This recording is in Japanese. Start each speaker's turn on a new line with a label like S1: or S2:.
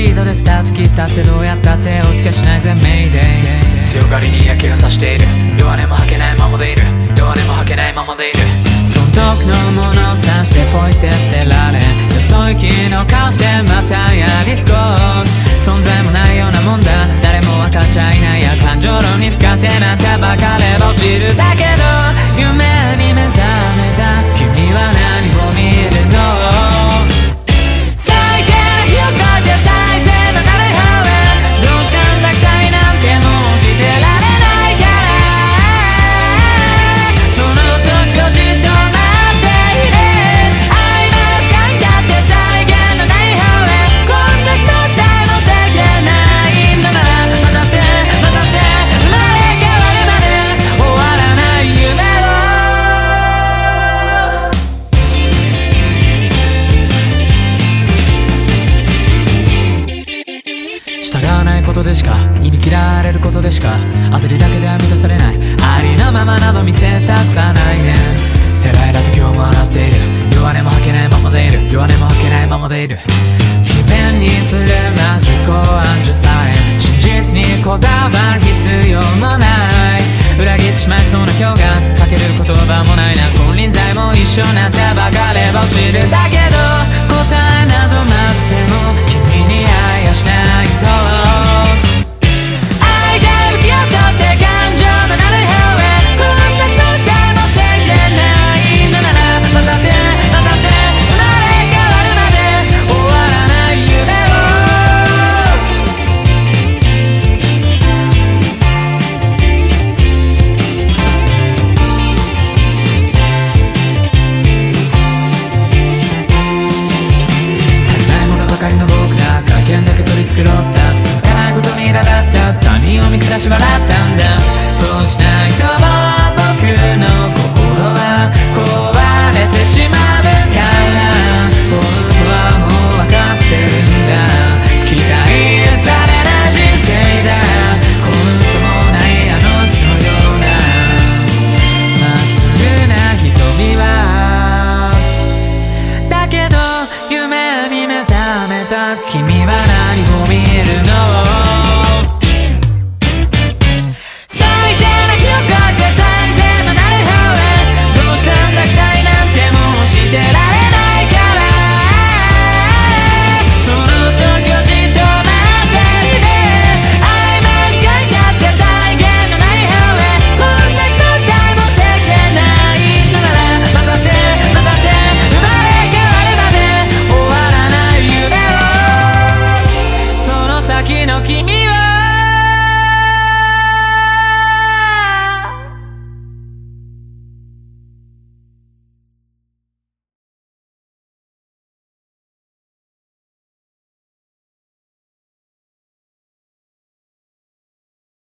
S1: ピードでスタート切ったってどうやったってお付けしないぜメイデイ
S2: 強がりに焼けがさしている。弱音も吐けないままでいる。弱音も吐けないままでいる。
S1: 損得のものを指してポイって捨てられよそ行きの顔してまたやり過ごす。存在もないようなもんだ。誰も分かっちゃいないや。感情論に使ってなったばかれば落ちるだけど夢ことでしか焦りだけでは満たされない。ありのままなど見せたくはないね。ヘラヘラと今日も笑っている。弱音も吐けないままでいる。弱音も吐けないままでいる。詭弁に触れば自己暗示さえ真実にこだわる必要もない。裏切ってしまいそうな今日がかける言葉もないな。金輪際も一緒なったばかれば落ちるだけど君は何を見えるの